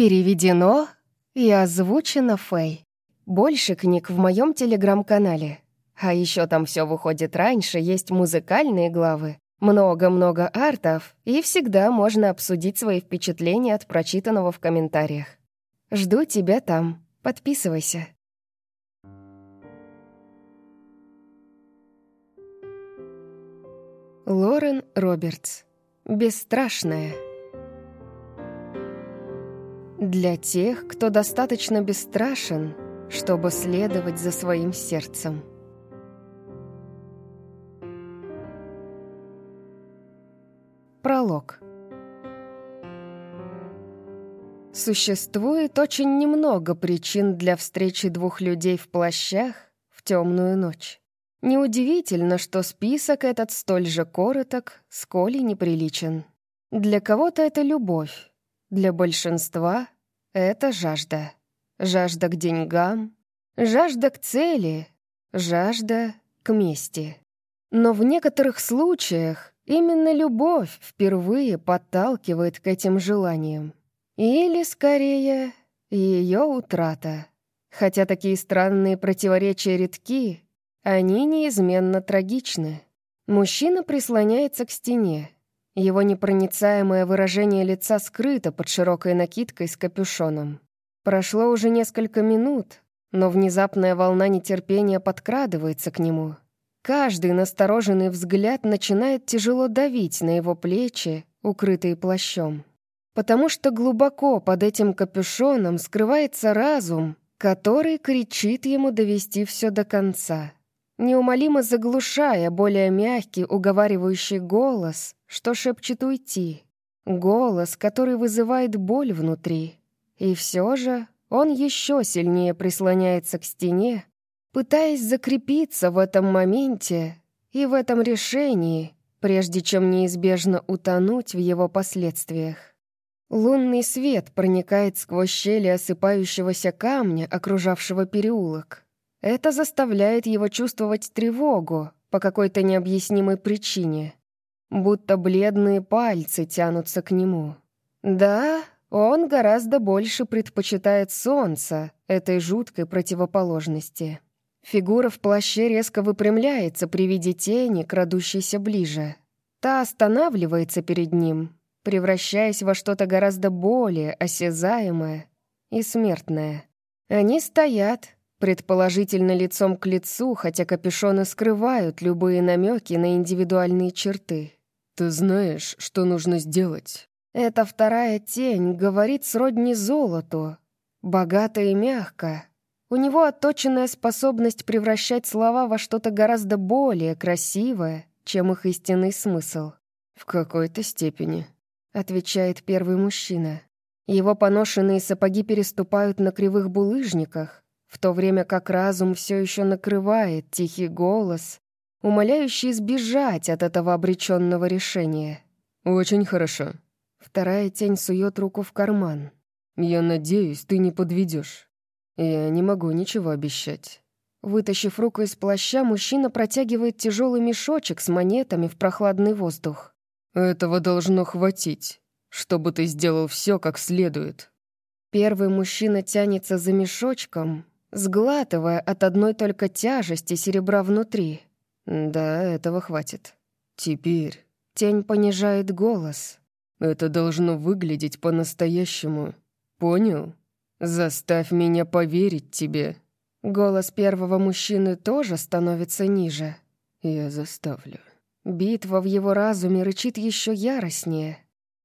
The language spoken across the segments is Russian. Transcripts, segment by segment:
Переведено и озвучено Фэй. Больше книг в моем телеграм-канале. А еще там все выходит раньше, есть музыкальные главы, много-много артов, и всегда можно обсудить свои впечатления от прочитанного в комментариях. Жду тебя там. Подписывайся. Лорен Робертс. Бесстрашная. Для тех, кто достаточно бесстрашен, чтобы следовать за своим сердцем. Пролог. Существует очень немного причин для встречи двух людей в плащах в темную ночь. Неудивительно, что список этот столь же короток, сколь и неприличен. Для кого-то это любовь, для большинства это жажда. Жажда к деньгам, жажда к цели, жажда к мести. Но в некоторых случаях именно любовь впервые подталкивает к этим желаниям. Или, скорее, ее утрата. Хотя такие странные противоречия редки, они неизменно трагичны. Мужчина прислоняется к стене, его непроницаемое выражение лица скрыто под широкой накидкой с капюшоном. Прошло уже несколько минут, но внезапная волна нетерпения подкрадывается к нему. Каждый настороженный взгляд начинает тяжело давить на его плечи, укрытые плащом. Потому что глубоко под этим капюшоном скрывается разум, который кричит ему довести все до конца неумолимо заглушая более мягкий, уговаривающий голос, что шепчет уйти. Голос, который вызывает боль внутри. И все же он еще сильнее прислоняется к стене, пытаясь закрепиться в этом моменте и в этом решении, прежде чем неизбежно утонуть в его последствиях. Лунный свет проникает сквозь щели осыпающегося камня, окружавшего переулок. Это заставляет его чувствовать тревогу по какой-то необъяснимой причине, будто бледные пальцы тянутся к нему. Да, он гораздо больше предпочитает солнце этой жуткой противоположности. Фигура в плаще резко выпрямляется при виде тени, крадущейся ближе. Та останавливается перед ним, превращаясь во что-то гораздо более осязаемое и смертное. Они стоят, Предположительно, лицом к лицу, хотя капюшоны скрывают любые намеки на индивидуальные черты. «Ты знаешь, что нужно сделать?» Эта вторая тень говорит сродни золоту, богато и мягко. У него отточенная способность превращать слова во что-то гораздо более красивое, чем их истинный смысл. «В какой-то степени», — отвечает первый мужчина. Его поношенные сапоги переступают на кривых булыжниках, в то время как разум все еще накрывает тихий голос, умоляющий избежать от этого обреченного решения. «Очень хорошо». Вторая тень сует руку в карман. «Я надеюсь, ты не подведешь. Я не могу ничего обещать». Вытащив руку из плаща, мужчина протягивает тяжелый мешочек с монетами в прохладный воздух. «Этого должно хватить, чтобы ты сделал все как следует». Первый мужчина тянется за мешочком, сглатывая от одной только тяжести серебра внутри. Да, этого хватит. Теперь тень понижает голос. Это должно выглядеть по-настоящему. Понял? Заставь меня поверить тебе. Голос первого мужчины тоже становится ниже. Я заставлю. Битва в его разуме рычит еще яростнее.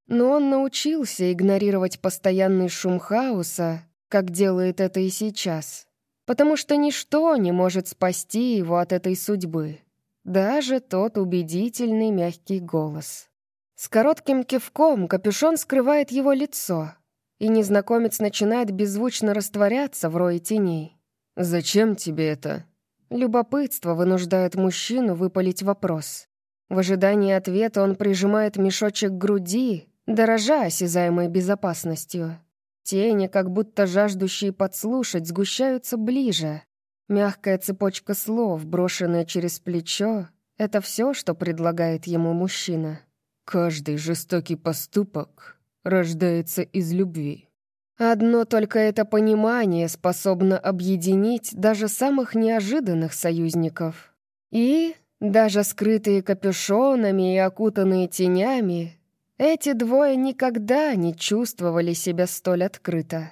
Но он научился игнорировать постоянный шум хаоса, как делает это и сейчас потому что ничто не может спасти его от этой судьбы, даже тот убедительный мягкий голос. С коротким кивком капюшон скрывает его лицо, и незнакомец начинает беззвучно растворяться в рое теней. «Зачем тебе это?» Любопытство вынуждает мужчину выпалить вопрос. В ожидании ответа он прижимает мешочек к груди, дорожа осязаемой безопасностью. Тени, как будто жаждущие подслушать, сгущаются ближе. Мягкая цепочка слов, брошенная через плечо, — это все, что предлагает ему мужчина. «Каждый жестокий поступок рождается из любви». Одно только это понимание способно объединить даже самых неожиданных союзников. И, даже скрытые капюшонами и окутанные тенями, эти двое никогда не чувствовали себя столь открыто.